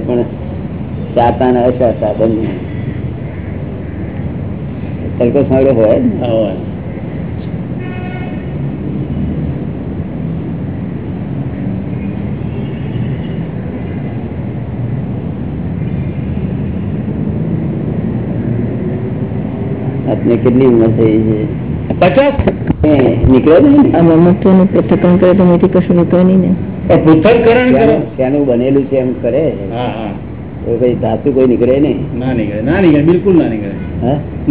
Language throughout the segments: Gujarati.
પણ સાતા ને અસાતા બંને તડકો સાંડો હોય? ને હા, હોય. આપને કેટલી ઉંમર થઈ છે? પચાસ? નીકળ્યો ને? આ કરે તો એથી કશું નીકળે નહીં ને. પૃથ્થકરણ બનેલું છે એમ કરે. કઈ ધાતુ કોઈ નીકળે નહીં. ના નીકળે ના નીકળે બિલકુલ ના નીકળે.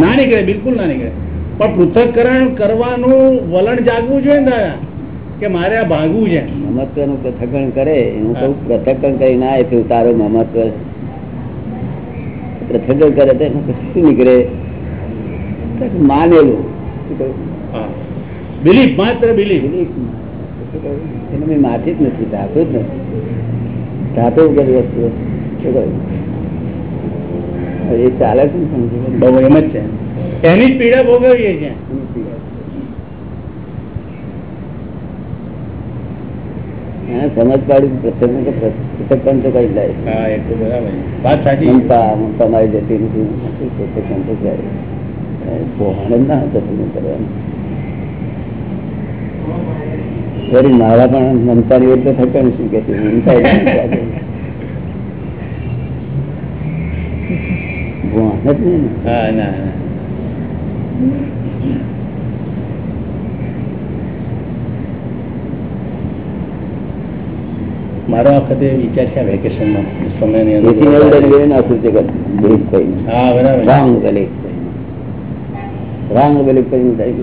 ના નીકળે બિલકુલ ના નીકળે. પણ પૃથ્થકરણ કરવાનું વલણ જાગવું જોઈએ ને કે મારે આ ભાગવું છે? મમત્વનું પૃથ્થકરણ કરે. હું કહું પૃથ્થકરણ કરી ના તું તારું મમત્વ. પૃથ્થકરણ કરે તો શું નીકળે? માનેલું. બિલીફ માત્ર બિલીફ. કહ્યું? એને મેં માથી જ નથી ધાતુ જ નથી. ધાતુ વગર વસ્તુ એ ચાલે છે બહુ એમ જ છે. એની જ પીડા ભોગવીએ છીએ. સમજ પાડી પૃથ્થકરણ તો તો કઈ લાય હા એ તો બરાબર છે. વાત સાચી. મમતા મમતા મારી જતી નથી પૃથ્થકરણ તો જાય. પોહાણ ના કરવાનું. વળી મારા પણ મમતાની એટલે થતો શું કે મમતા મારો આ વખતે વિચાર છે વેકેશનમાં સમયની એથી એવું અંદર નાખ્યું છે. હા બરાબર.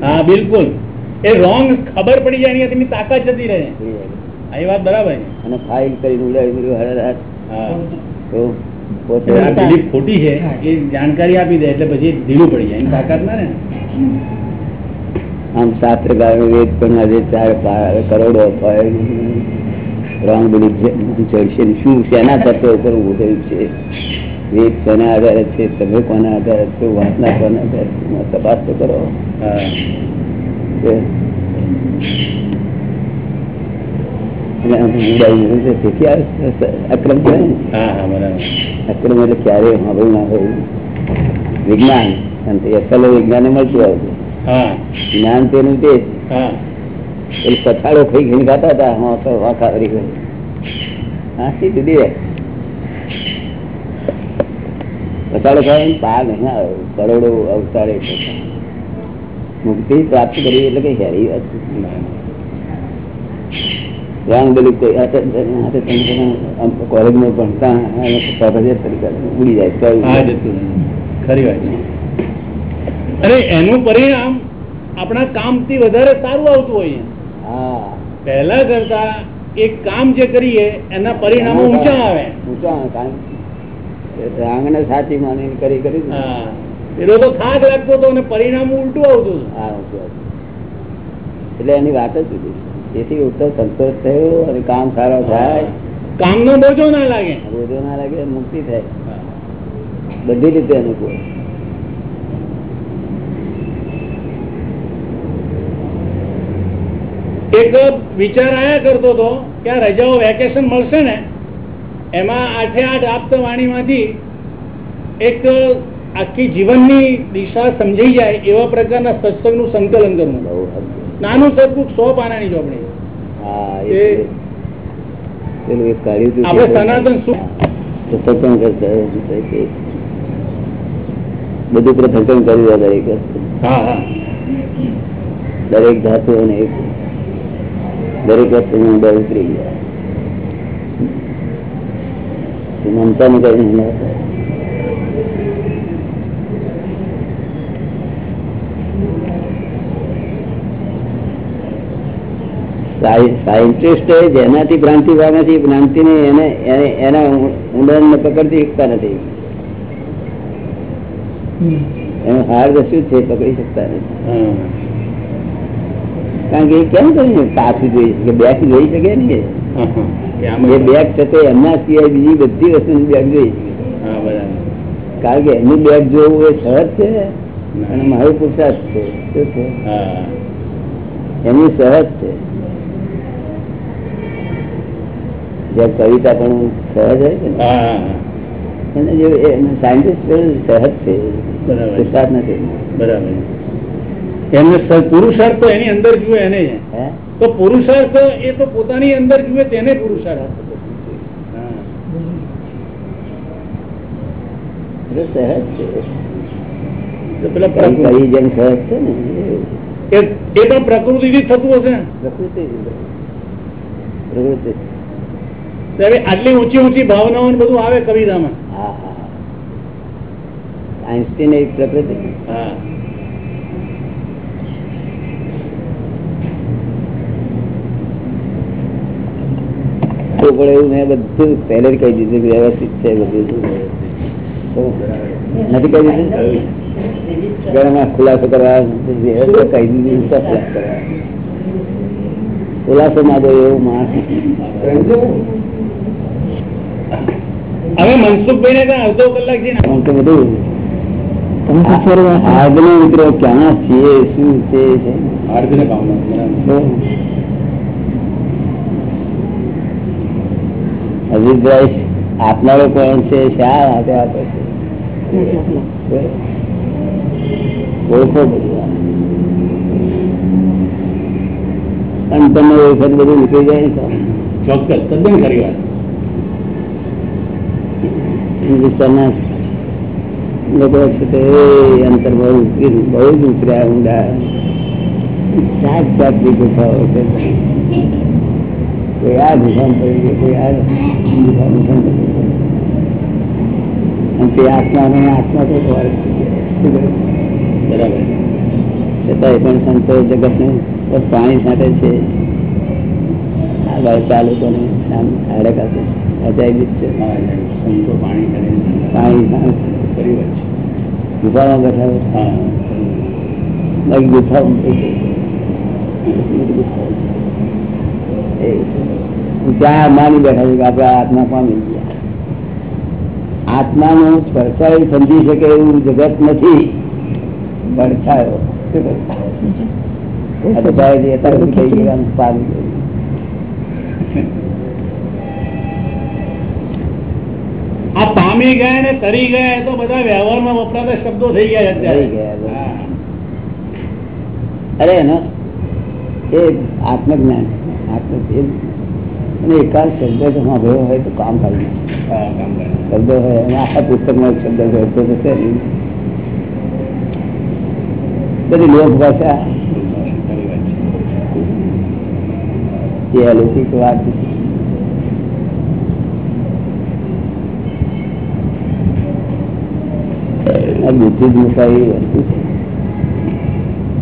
હા બિલકુલ. એ રોંગ ખબર પડી જાય એની તાકાત જતી રહે. આ એ વાત બરાબર છે. અને ફાઇલ કરી ઉડાવી દીધું હા. તો પોતે એટલે આ belief ખોટી છે. એ જાણકારી આપી દે એટલે પછી ઢીલું પડી જાય. એની તાકાત ના રહે ને. આમ શાસ્ત્ર ગાયો વેદ પણ આજે ચાર કરોડો રોંગ બિલીફ ચડશે શું શેના તત્વ ઉપર ઉભું થયું છે? વેદ કોના આધારે છે? તમે કોના આધારે છો? વાસના કોના આધારે છે? તપાસ તો કરો. હા. છે. અક્રમ હા હા અક્રમ એટલે ક્યારેય સાંભળ્યું ના હોય. વિજ્ઞાન અને અસલ વિજ્ઞાને મળતું આવતું જ્ઞાન તેનું તે હા. એ પછાડો ખાઈ ખાતા હતા હા તો વાંખા વળી ગઈ હાથી જુદી રહે પછાડો ખાઈને પાર નહીં આવે કરોડો અવતારે થતા. મુક્તિ પ્રાપ્ત કરી એટલે કઈ હેરી વાત રામ કોઈ કોલેજમાં ભણતા ઉડી જાય. ખરી અરે એનું પરિણામ આપણા કામથી વધારે સારું આવતું હોય હા. પહેલા કરતા એક કામ જે કરીએ એના પરિણામો ઊંચા આવે. ઊંચા આવે. કારણ રાંગને સાચી માની કરી કરી હા. પેલો તો ખાક લાગતો હતો અને પરિણામ ઉલટું આવતું. એટલે એની વાત જ. તેથી ઉત્તર સંતોષ થયો અને કામ સારો થાય. કામનો બોજો ના લાગે. બોજો ના લાગે મુક્તિ થાય. બધી રીતે અનુકૂળ. એક વિચાર આયા કરતો હતો કે આ રજાઓ વેકેશન મળશે ને એમાં આઠે આઠ આપતા વાણીમાંથી એક આખી જીવનની દિશા સમજાઈ જાય એવા પ્રકારના સત્સંગનું સંકલન કરવું નાનું સત્સંગ સો પાનાની ચોપડી. આપણે સનાતન સત્સંગ બધું પ્રથમ કરી રહ્યા દરેક હા હા. દરેક ધાતુ અને એક દરેક વસ્તુ અંદર ઉતરી ગયા. મમતા ને કઈ નહીં લાવતા. સાય- સાયન્ટિસ્ટ જેનાથી ભ્રાંતિ પામે નથી ભ્રાંતિ ને એને એના એના ઊંડાણને પકડતી શકતા નથી. એનું હાર્દ શું છે પકડી શકતા નથી. કારણ કે એ કેમ કરીને પાછું જોઈ શકે? બેગ જોઈ શકે ને એ? બેગ થતો એમના સિવાય બીજી બધી વસ્તુની બેગ જોઈ શકે. હા બરાબર. કારણ કે એમની બેગ જોવું એ સહજ છે અને મારું પુરસાદ છે. શું છે? એમની સહજ છે. જે કવિતા પણ સહજ હોય છે જે સાયન્ટિસ્ટ સહજ છે. પુરસાદ નથી. બરાબર. એમને પુરુષાર્થ તો એની અંદર જુએ એને. તો પુરુષાર્થ એ તો પોતાની અંદર જુએ તેને પુરુષાર્થ સહજ છે. પ્રકૃતિ જ થતું હશે પ્રકૃતિ પ્રકૃતિ આટલી ઊંચી ઊંચી ભાવનાઓ બધું આવે કવિતામાં. આઈન્સ્ટીન એક પ્રકૃતિ. તો પણ એવું મેં બધું પહેલે કહી દીધું વ્યવસ્થિત છે બધું. નથી કહી દીધું? ઘરમાં ખુલાસો કરવા કહી દીધું ખુલાસો ખુલાસો માંગો એવું માણસ હવે મનસુખભાઈ ને ત્યાં અડધો કલાક છે ને. બધું. તો મિત્રો ક્યાં છીએ શું છે અજીતભાઈ આપનારો કોણ છે શા માટે આપે છે? ઓળખો બધું અને તમે એ બધું નીકળી જાય તો. ચોક્કસ તદ્દન ખરી વાત. અંતર બહુ બહુ જ ઉતર્યા ઊંડા. જાત જાતની ગુફાઓ છે. કોઈ આ ગુફામાં પડી ગયું, કોઈ આ ગુફામાં. અને તે આત્માને આત્મા તો. બરાબર. છતાંય પણ સંતો જગત ને પાણી સાથે છે. આ બાજુ ચાલુ કોને આમ આડે કાપે અજાયબી જ છે. પાણી ગુફામાં બેઠા બાકી ત્યાં માની બેઠા છે કે આપણે આત્મા પામી ગયા? આત્માનું સ્પર્શાય સમજી શકે એવું જગત નથી. પડછાયો શું કહ્યું? આ તો ભાઈ જે અત્યારે બધું થઈ ગયું ને તરી ગયા એ તો બધા વ્યવહારમાં વપરાતા શબ્દો થઈ ગયા થઈ ગયા અરે એનો એ આત્મજ્ઞાન આત્મ અને એકાદ શબ્દ જો સાંભળ્યો હોય તો કામ કરી. શબ્દો હોય અને આખા પુસ્તકમાં શબ્દ હોય તો છે બધી લોક ભાષા. એ અલૌકિક વાત છે. આ બુદ્ધિ જ મુકાવી વસ્તુ છે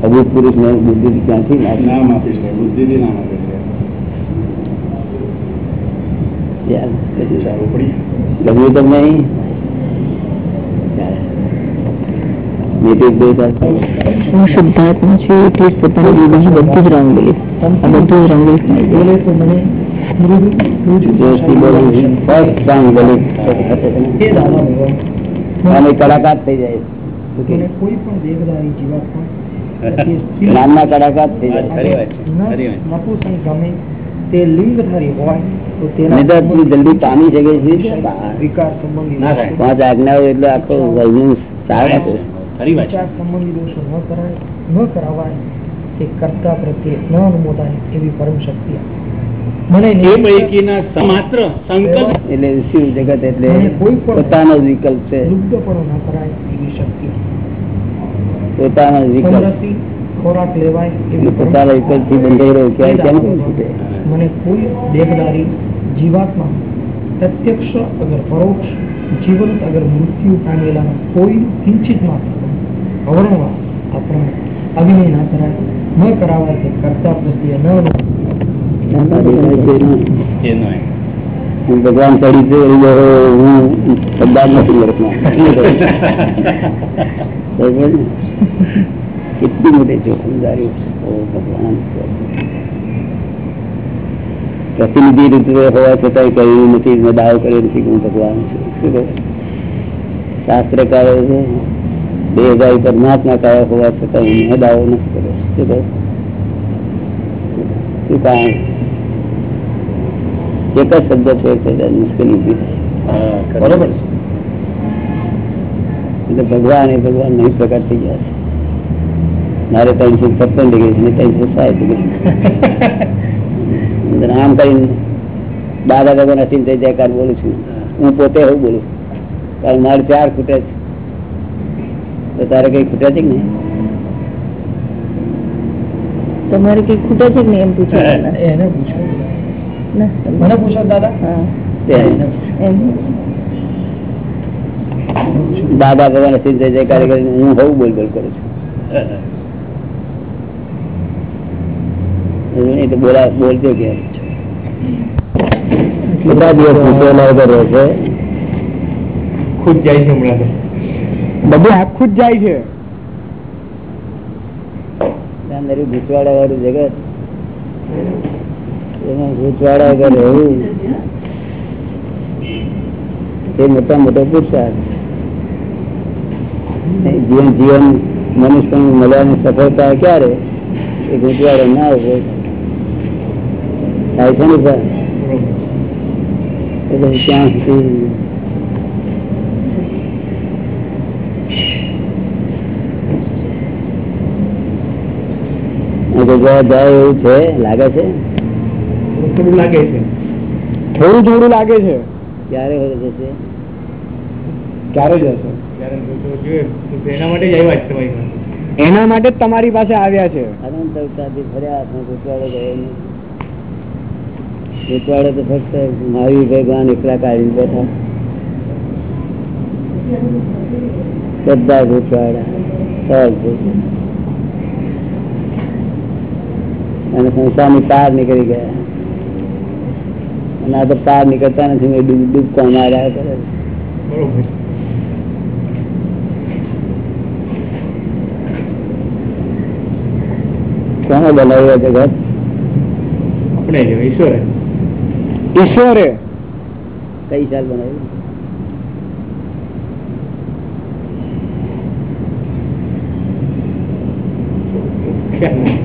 અભૂત પુરુષ ને બુદ્ધિ ક્યાંથી નામ નાખી આપીશ ભાઈ, બુદ્ધિથી નામ આપીશ યાર, બધું ચાલો પડી ગમ્યું તમને અહીં? મીટિંગ બે તારીખ. હું શુદ્ધાત્મા છું એટલી જ પોતાની બીજી બધી જ રંગોલી આ બધું જ રંગોલી જોશી બોલું અને કલાકાર થઈ જાય. કોઈ પણ દેવદારી જીવાત્મા જ્ઞાનના કલાકાર થઈ જાય. ખરી વાત છે. ખરી વાત છે. નપુસંગ ગમે તે લિંગધારી હોય તો નહીં તો તું જલ્દી પામી શકે છે. સંબંધી પાંચ આજ્ઞાઓ એટલે આખો વર્ણન સારા છે ખરી વાત છે. વિચાર સંબંધી દોષો ન કરાય ન કરાવાય તે કરતા પ્રત્યે ન અનુમોદાય એવી પરમ શક્તિ એટલે શિવ જગત એટલે પોતાનો વિકલ્પ છે. પોતાનો વિકલ્પ. ખોરાક લેવાય એટલે એવી પરમ પોતાના વિકલ્પથી બંધાઈ રહ્યો ક્યારે કેમ કેમ મને કોઈ દેહદારી જીવાત્મા પ્રત્યક્ષ અગર પરોક્ષ જીવંત અગર મૃત્યુ પામેલા કોઈ કિંચિત માત્ર અવર્ણવા આપણે અભિનય ના કરાય ન કરાવાય કે કરતા પ્રત્યે ન ભગવાન ચડી છે એવું જો હું શબ્દાર નથી લખના બરાબર ને? કેટલી મોટી જોખમદારી ઓ ભગવાન પ્રતિનિધિ રીતે હોવા છતાં કહ્યું નથી મેં દાવો કર્યો નથી કે હું ભગવાન છું શું કહે શાસ્ત્રકારો છે બે હજાર પરમાત્મા કાયા હોવા છતાં હું મેં દાવો નથી કર્યો શું કહે શું કારણ એક જ શબ્દ ફેર થઈ મુશ્કેલી ઊભી થાય. બરોબર? એટલે ભગવાન એ ભગવાન નહીં પ્રકાર થઈ ગયા છે. મારે ત્રણસો છપ્પન ડિગ્રી ને ત્રણસો સાઠ ડિગ્રી. આમ કરીને દાદા ભગવાન હસીને થઈ જાય બોલું છું. હું પોતે એવું બોલું કારણ મારે ચાર ખૂટે છે. તો તારે કઈ ખૂટે છે કે નહીં? તમારે કઈ ખૂટે છે કે એમ પૂછે એને પૂછો મને પૂછો દાદા? હા. તે એમ. દાદા ભગવાન સિદ્ધ જય જાય કાર્ય હું બહુ બોલ બોલ કરું છું. એ તો બોલા બોલજો કે. કેટલા દિવસ પૂછેલા વગર રહે છે. ખુદ જાય છે હમણાં બધું આખું જ જાય છે. અંદર ભૂતવાડા વાળું જગત. એમાં ભૂતવાડા વગર રહેવું. એ મોટા મોટો પુરુષાર્થ જીવન જીવન મનુષ્ય મળવાની સફળતા ક્યારે? એ ભૂતવાડો ના આવે થાય છે ને ત્યાં સુધી આ જાય એવું છે લાગે છે? થોડું લાગે છે. થોડું થોડું લાગે છે. ક્યારે જશે ક્યારે જશે? તો જોઈએ. તો એના માટે જ આવ્યા છે તમારી પાસે. એના માટે જ તમારી પાસે આવ્યા છે. અનંત અવતારથી ફર્યા પણ ગયો નહીં. તો ફક્ત મારી ભગવાન એકલા કાઢી બેઠા. બધા ગુજવાડા સહજ અને સંસારની પાર નીકળી ગયા. અને આ તો પાર નીકળતા નથી ડૂબ ડૂબકો માર્યા કરે કોને બનાવ્યું જગત આપણે ઈશ્વરે. ઈશ્વરે. કઈ સાલ બનાવ્યું ખ્યાલ નથી.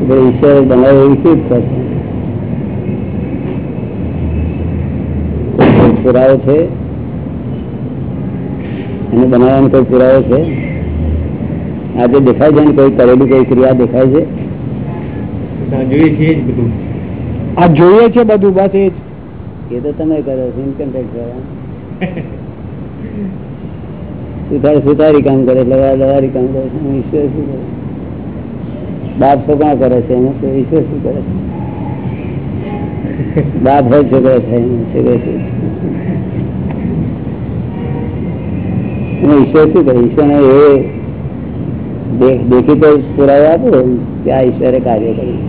એટલે ઈશ્વરે બનાવ્યું એવી શું પુરાવો છે? એને બનાવવાનો કોઈ પુરાવો છે? આજે દેખાય છે ને કોઈ કરેલી કોઈ ક્રિયા દેખાય છે? જોઈએ છીએ જ બધું. આ જોઈએ છે બધું બસ એ જ. એ તો તમે કરો છો ઇન્કમ ટેક્સ વાળા સુથારી સુધારી કામ કરે લવા લવારી કામ કરે ઈશ્વર શું કરે? બાપ છોકરા કરે છે ઈશ્વર શું કરે છે? બાપ હોય છોકરા થાય છોકરા ઈશ્વર શું કરે? ઈશ્વરને એ દેખી તો પુરાવો આપો કે આ ઈશ્વરે કાર્ય કર્યું.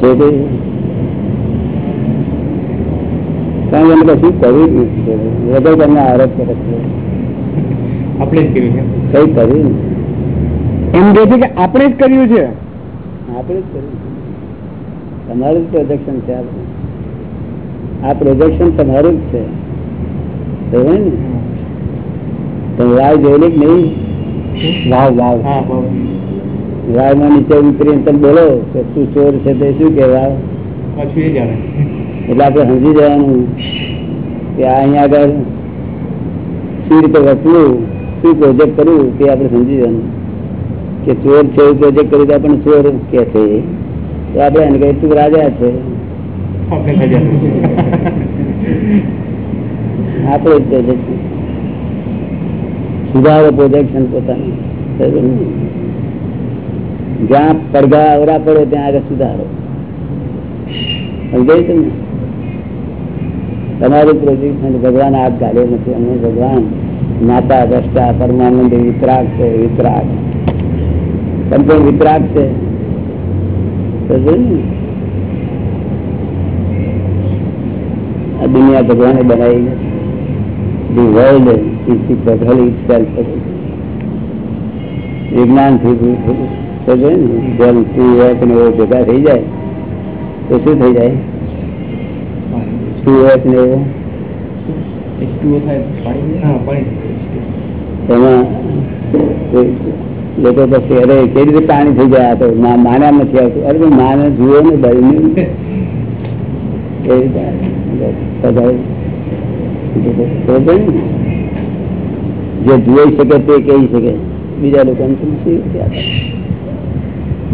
છે તે કે અમે કશું કર્યું જ નથી. વગર તમને આરોપ કરે છે. આપણે જ કર્યું છે. કઈ કર્યું એમ કે છે કે આપણે જ કર્યું છે. આપણે જ કર્યું તમારું જ પ્રોજેક્શન છે આ. પ્રોજેક્શન તમારું જ છે. ને? તમે વાવ જોયેલી જ નહીં? વાવ વાવ. વાવમાં નીચે ઉતરીને તમે બોલો કે શું ચોર છે તે શું કે પછી જાણે એટલે આપણે સમજી જવાનું કે આ અહીંયા આગળ શું રીતે વર્તવું શું પ્રોજેક્ટ કરવું તે આપણે સમજી જવાનું. કે ચોર છે એવું પ્રોજેક્ટ કર્યું તો આપણને ચોર કે છે? તો આપણે એને કહીએ તું રાજા છે. આપણે જ પ્રોજેક્ટ સુધારો પ્રોજેક્શન પોતાનું. જ્યાં પડઘા અવરા પડે ત્યાં આગળ સુધારો. સમજાય તમને? તમારું પ્રોજેક્શન ભગવાન આપ ગાડ્યો નથી, અમે ભગવાન નાતા દ્રષ્ટા, પરમાનંદ, વિતરાગ છે, વિતરાગ. સંપૂર્ણ વિતરાગ છે? આ દુનિયા ભગવાને બનાવી નથી world is the puzzle itself. વિજ્ઞાનથી સમજે ને? જેમ ભેગા થઈ જાય, તો શું થઈ જાય? પાણી થઈ જાય તો મા- માન્યા નથી આવતું અરે માને જુઓ ને ભાઈ એ? જે જોઈ શકે તે કહી શકે બીજા લોકોને?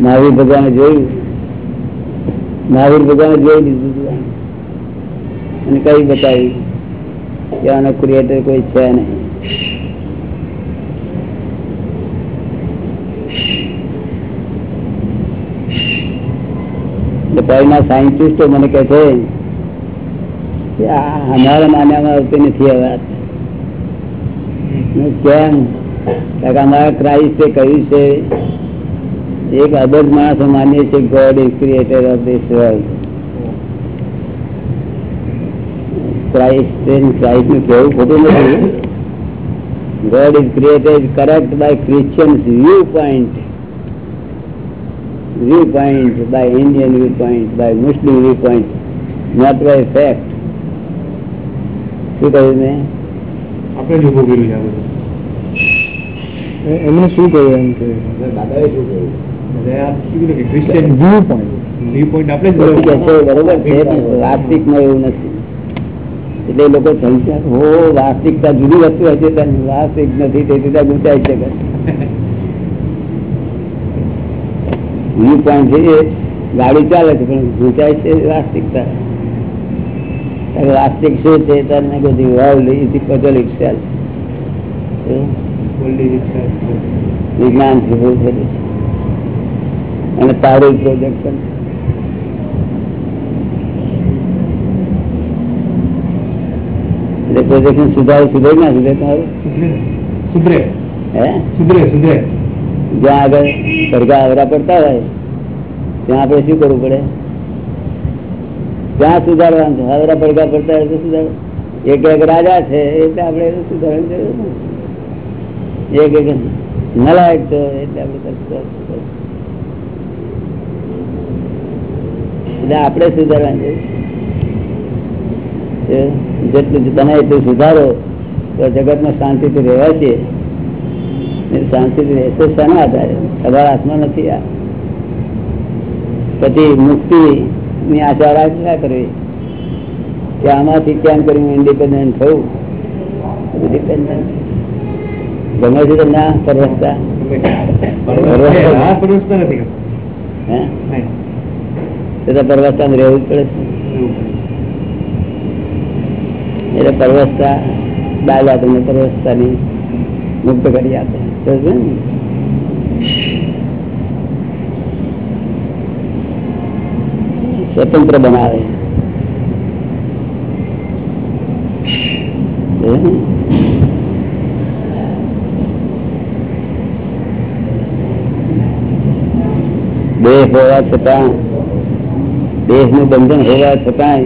મહાવીર ભગવાને જોયું મહાવીર ભગવાને જોઈ લીધું. અને કઈ બતાવી? કે આનો ક્રિએટર કોઈ છે નહીં. સાયન્ટિસ્ટો મને કહે છે અમારા માન્યામાં આવતી નથી આ વાત. કેમ? અમારા ક્રાઇસ્ટે કહ્યું છે, એક અબજ માણસો માનીએ છીએ God is creator of this world Christ ક્રાઇસ્ટનું કેવું ખોટું નથી. God is created correct by Christian view point fact. શું કહ્યું મેં? આપણે એમણે શું કહ્યું એમ કે? એટલે શું કહ્યું? કે Christian view point view point આપણે જ પછી કહે છે, બરોબર બરોબર છે વાસ્તવિકમાં એવું નથી. એટલે લોકો સંસાર હો વાસ્તવિકતા જુદી વસ્તુ હોય છે વાસ્તવિક નથી તેથી ત્યાં ગુંચાઈ શકે વ્યૂ પોઈન્ટ છે એ ગાડી ચાલે છે પણ ગુંચાય છે વાસ્તવિકતા. વાસ્તવિક શું છે ત્યારે બધી વાવ ઇઝ ઇક્વલ ઇટ વિજ્ઞાનથી અને તારું પ્રોજેક્શન. એટલે પ્રોજેક્શન સુધારે સુધરે ના સુધરે સુધરે. હે? સુધરે સુધરે. જ્યાં આગળ પડઘા આવરા પડતા હોય ત્યાં આપણે શું કરવું પડે? ત્યાં સુધારવાનું છે? આવરા પડઘા પડતા હોય તો સુધાર. એક એક રાજા છે એટલે આપણે જરૂર નથી. એક એક નલાયક તો એટલે આપણે એટલે આપણે સુધારવાનું છે. જેટલું બને એટલું સુધારો. તો જગતમાં શાંતિથી રહેવા છે. શાંતિથી રહેશે શાના આધારે? તમારા હાથમાં નથી આ. પછી મુક્તિ ની આશા રાખ્યા કરવી. કે આમાંથી કેમ કરી ઇન્ડિપેન્ડન્ટ થવું. ડિપેન્ડન્ટ ગમે છે ના પરવસતા. પરવસતા રહેવું જ પડે છે. એટલે પરવસતા, દાદા તમને પરવસતાની મુક્ત કરી આપે. ને? સ્વતંત્ર બનાવે. દેશ હોવા છતાં, દેહનું બંધન હોવા છતાંય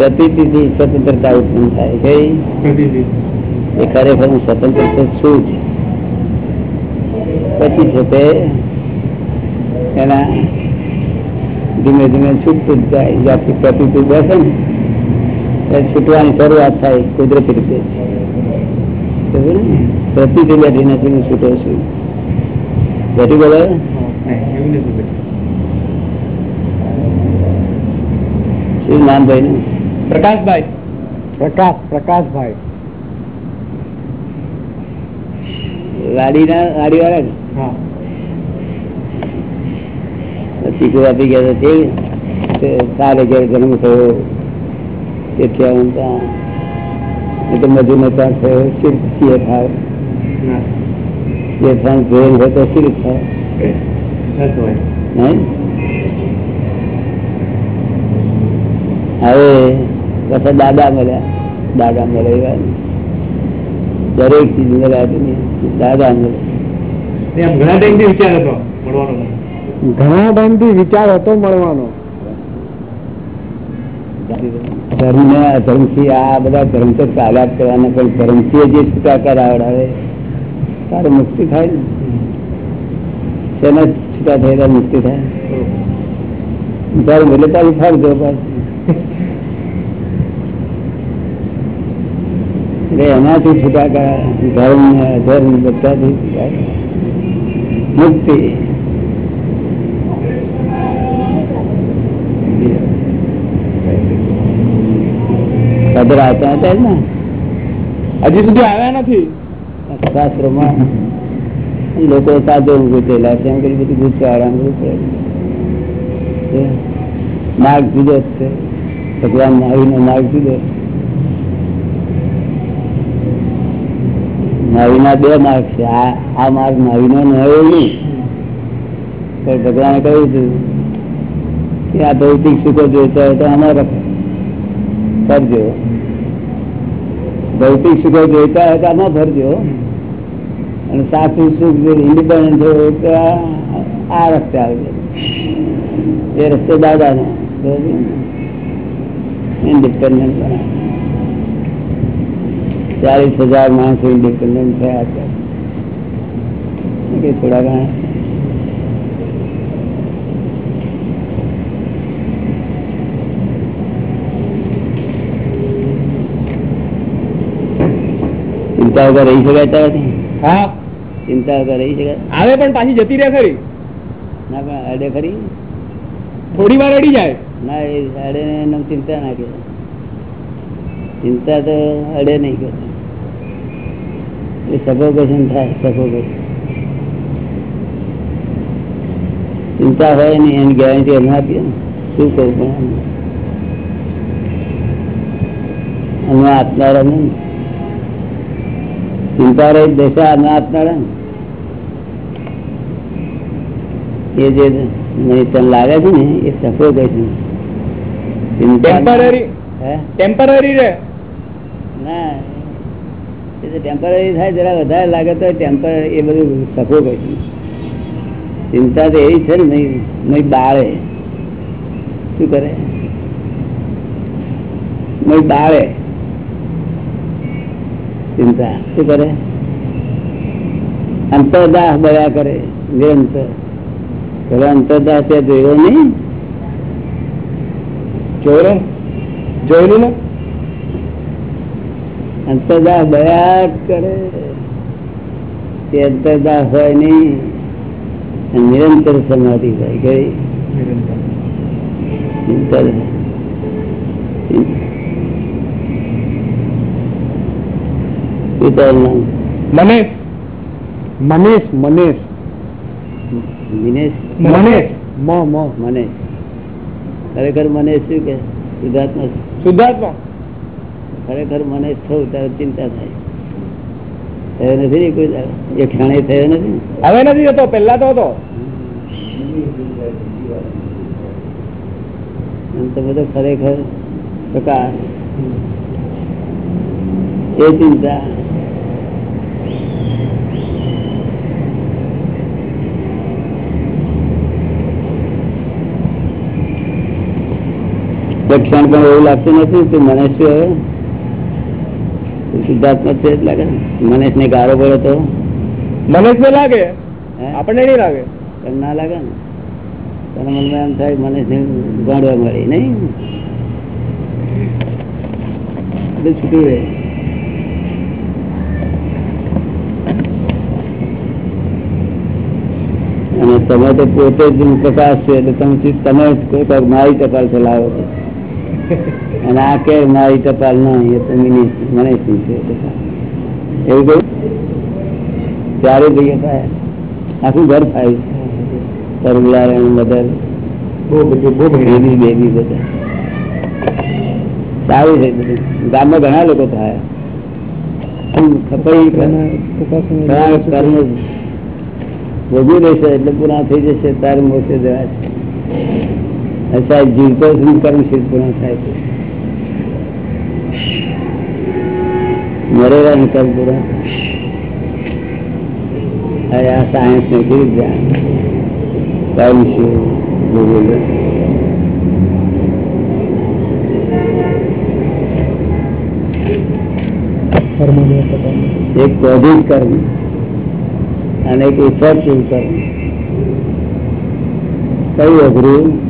પ્રતિથી સ્વતંત્રતા ઉત્પન્ન થાય. કઈ? એ ખરેખર હું સ્વતંત્ર તો છું? જ પછી છે તે એના ધીમે ધીમે છૂટતું જાય. જ્યાંથી પ્રતિથી બેસે ને છૂટવાની શરૂઆત થાય કુદરતી રીતે? પ્રતિથી બેઠી નથી હું છૂટો છું. બેઠી બોલે. શું નામ ભાઈ નું પ્રકાશભાઈ પ્રકાશ પ્રકાશભાઈ વાડી ના વાડી વાળા ને? હા ચીકુ આપી ગયા હતા તે સારે ઘેર જન્મ થયો તેથી આવું ત્યાં એ તો મજૂર નો ત્યાં થયો શિર સિંહ થાય ના જે થાય ભેર હોય તો શિર થાય સાચું હોય. નહીં હવે પાછા દાદા મળ્યા દાદા મળે દરેક ચીજ મળ્યા દાદા મળે. ઘણા ટાઈમથી વિચાર હતો મળવાનો ઘણા ટાઈમથી વિચાર હતો મળવાનો. ધર્મ ધર્મથી આ બધા ધર્મ તો ચાલ્યા જ કરવાના પણ ધર્મથી જે છુટાકાર આવડાવે તારે મુક્તિ થાય ને. તેને છૂટા થયેલા મુક્તિ થાય? ધર્મ એટલે તારી ફળ જો એટલે એનાથી છુટાકા ધર્મ અધર્મ બધાથી મુક્તિ. ખબર હતા ને. હજી સુધી આવ્યા નથી. શાસ્ત્રોમાં. લોકો સાધુ ગુચેલા છે એમ કરી બધું ગુચવાડા માર્ગ જુદો છે. ભગવાન મહાવીરનો માર્ગ જુદો મહાવીરના બે માર્ગ છે. આ માર્ગ મહાવીરનો નો ભગવાને કહ્યું હતું કે આ ભૌતિક સુખો જોઈતા હોય તો અમારા કરજો ભૌતિક સુખો જોઈતા હોય તો આમાં ભરજો અને સાચું સુખ જે ઇન્ડિપેન્ડન્ટ હોય તો આ- રસ્તે આવજો એ રસ્તે દાદાનો ઇન્ડિપેન્ડન્ટ ચાલીસ હજાર માણસો ઇન્ડિપેન્ડન્ટ થયા છે. થોડા ઘણા. ચિંતા વગર રહી શકાય ત્યારે હા. ચિંતા વગર રહી શકાય? આવે પણ પાછી જતી રહે ખરી. ના પણ અડે ખરી? થોડી વાર અડી જાય. ના એ અડે ચિંતા ના કે ચિંતા તો અડે નહીં કે એ થાય સફોકેશન ચિંતા હોય નહીં એની ગેરંટી અમે આપીએ ને. શું કહું પણ અમે આપનારા નહીં. ચિંતા રહી દશા અમે આપનારા ને. એ જે તને લાગે છે ને એ સફોકેશન ચિંતા ટેમ્પરરી ટેમ્પરરી રે. ના. એ તો ટેમ્પરરી થાય, જરા વધારે લાગે તો ટેમ્પર એ બધું સફોકેશન. ચિંતા તો એવી છે ને, નહીં નહીં બાળે. શું કરે? નહીં બાળે. ચિંતા. શું કરે? અંતરદાહ બળ્યા કરે, નિરંતર. પેલો અંતરદાહ તે જોયો નહીં? જોયેલું જોયેલું ને? અંતરદાહ દયા કરે. તે અંતરદા હોય નહીં નિરંતર સમાધિ થાય ગઈ. મનેશ મનેશ મનેશ મનેશ મનેશ મો મો મને ખરેખર મને શું કે? સિદ્ધાર્થમાં શુદ્ધાત્મા. ખરેખર મને થયું ત્યારે ચિંતા થાય. થયો નથી કોઈ એ ક્ષણે થયો નથી. હવે નથી જતો પેલા તો હતો. તમે ખરેખર પ્રકાશ. એ ચિંતા. ક્ષણ પણ એવું લાગતું નથી કે મને શું હવે છે લાગે મનેશ ને ગારો પડે તો? મનેશ ને લાગે? આપણને નહીં લાગે? ના લાગે ને? તને મનમાં એમ થાય મને ગાંડવા મળી નહીં? બધું છૂટું રહે. અને તમે તો પોતે જ પ્રકાશ છે એટલે તમે તમે જ કોઈ મારી ટપાલ ચલાવો છો. અને આ કે મારી ટપાલ નહીં એ તો મિની મને શું છે ટપાલ. એવું કહ્યું? ત્યારે ભાઈ હતા આખું ઘર થાય તરુલા બધા. બેબી બેબી બધા. સારું છે બધું. ગામમાં ઘણા લોકો થાય. આમ ખપાઈ ઘણા કર્મ ભોગવી રહેશે એટલે પૂરા થઈ જશે તારે મોક્ષે જવા છે. સાહેબ જીવતો છું? કર્મશીલ પૂર્ણ થાય છે મરેલા નિકાલ પૂરા. અરે, આ સાયન્સ ને કેવી ધ્યાન ભોગવેલું એક ક્રોધિત કર્મ અને એક ઇફેક્ટિવ કર્મ કયું અઘરું?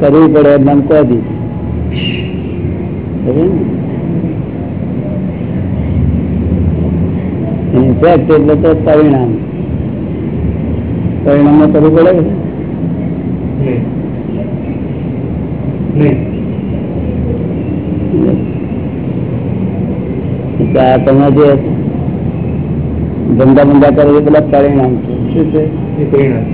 કરવું પડે એમ નામ કહી દીધું. એટલે તો પરિણામ. પરિણામ કરવું પડે આ તમે જે ધંધા બંધા કરો એ બધા પરિણામ છે. શું છે? પરિણામ.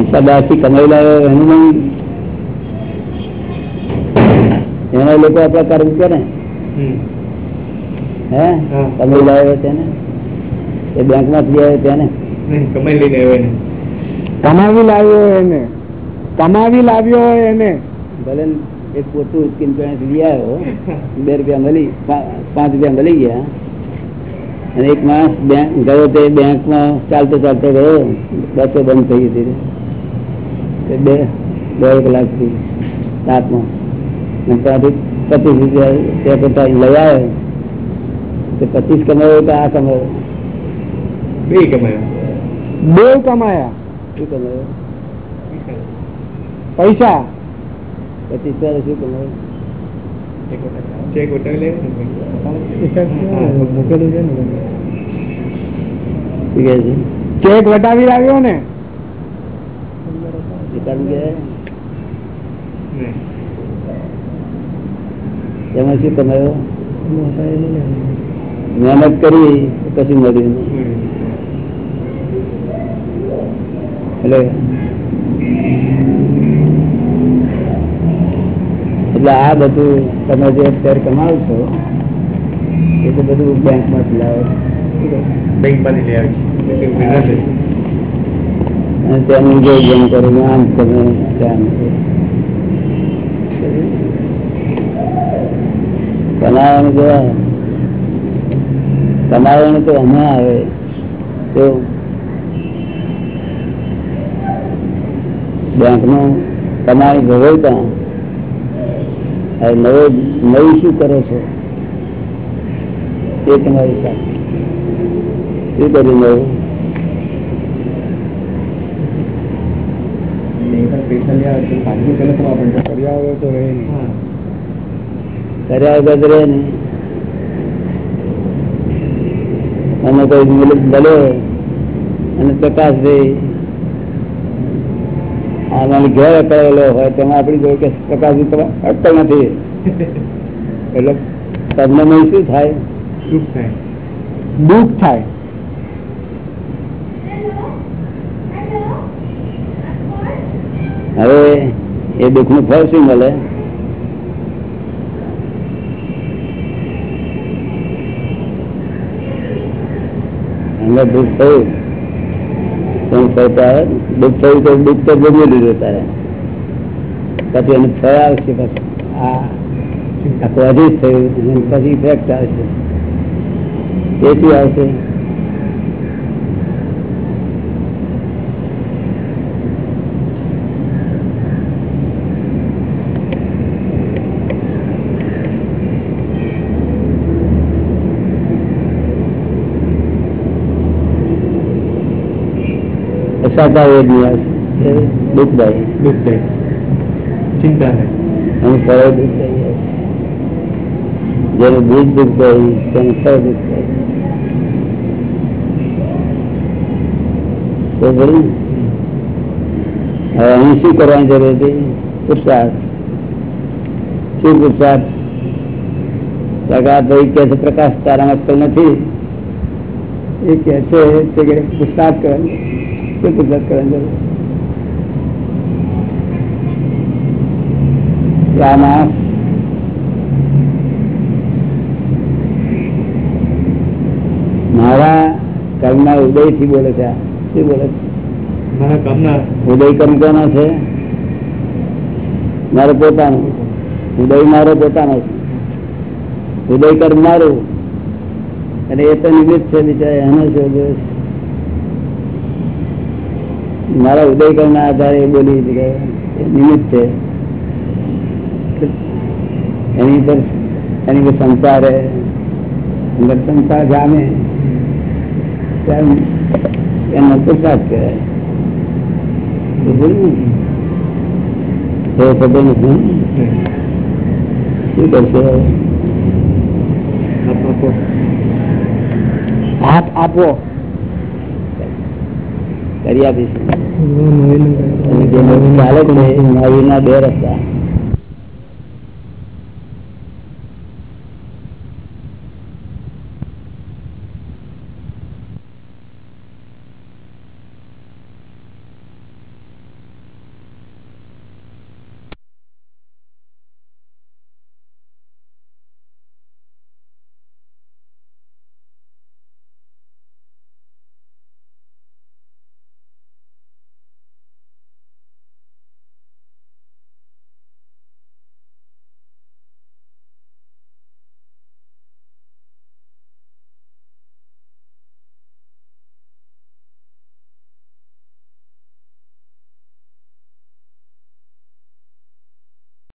પૈસા બહારથી કમાઈ લાવ્યો એનું નહીં એના લોકો આપણા કર્મ કરે હે. કમાઈ લાવ્યો તેને. એ બેંકમાંથી આવ્યો તેને કમાઈ લઈને આવ્યો કમાવી લાવ્યો એને. કમાવી લાવ્યો એને. ભલે એક પોતું ઉચકીને પેણેથી લઈ આવ્યો. બે રૂપિયા મળી પાંચ રૂપિયા મળી ગયા. અને એક માણસ બેંક ગયો તે બેંકમાં ચાલતો ચાલતો ગયો. બસો બંધ થઈ હતી. તે બે દોઢ કલાકથી રાતમાં ત્યાંથી પચીસ રૂપિયા ત્યાં કરતા લઈ આવે. તો પચીસ કમાયો તો આ કમાયો. બે કમાયા. બે કમાયા. શું કમાયો? પૈસા. પચીસ વાળા શું કમાયો? ચેક વટાવી લે મૂકેલું છે ને શું છે? ચેક વટાવી લાવ્યો ને એ કર્મ કહેવાય? નહીં એમાં શું કમાયો મહેનત કરી તો કશું મળ્યું નહીં એટલે એટલે આ બધું તમે જે અત્યારે કમાવ છો એ તો બધું બેંકમાંથી લાવો છો. બેંકમાંથી લઈ આવી છે એટલે મહેનત છે. અને તેનું જે તો હમણાં આવે. તો બેંકનું કમાણી ભોગવતા નવો નવું શું કરો છો? એ તમારી સાથે. શું કર્યું નવું? કર્યા વગર રહે ને અને કોઈ મુલક ભલે અને પ્રકાશ દે. આમાં ઘેર કરેલો હોય તેમાં આપણી જોડે કે પ્રકાશ અટકલ નથી. એટલે તમને શું થાય. દુઃખ થાય. દુઃખ થાય. હવે એ દુઃખનું ફળ શું મળે? એમને દુઃખ થયું. શું ફળ આવે દુઃખ થયું તો દુઃખ તો ભોગવી લીધું તારે. પછી એનું ફળ આવશે પછી. આ આ ક્રોધિત થયું. અને પછી ઇફેક્ટ આવશે. એ શું આવશે. સાચા વેદની આવશે દુઃખદાયી દુઃખ થાય ચિંતા થાય અને ફળ દુઃખદાયી આવશે જેનું બીજ દુઃખદાયી તેનું ફળ દુઃખદાયી તો ભરી હવે અહીં શું કરવાની જરૂર હતી પુરુષાર્થ શું પુરુષાર્થ પ્રકાશ ભાઈ કે છે પ્રકાશ તારામાં અક્કલ નથી એ કે છે તે કે પુરુષાર્થ કરવાની શું આ માણસ મારા કર્મના ઉદયથી બોલે છે. આ. શું બોલે છે? મારા ઉદય કર્મ કોનો છે? મારો પોતાનો. ઉદય મારો પોતાનો છે. ઉદય કર્મ મારું. અને એ તો નિમિત્ત છે બિચારા એનો દોષ મારા ઉદય કર્મ ના આધારે એ બોલી કે એ નિમિત્ત છે. એની પર એની પર સંસારે અંદર સંસાર જામે. ત્યારે એનો પુરસાદ કહેવાય. બુદ્ધિ ને? તો થતો નથી શું કરશે? હવે? આપો. હાથ આપો. કરી આપીશું જે ચાલે છે એ મહાવીરના બે રસ્તા.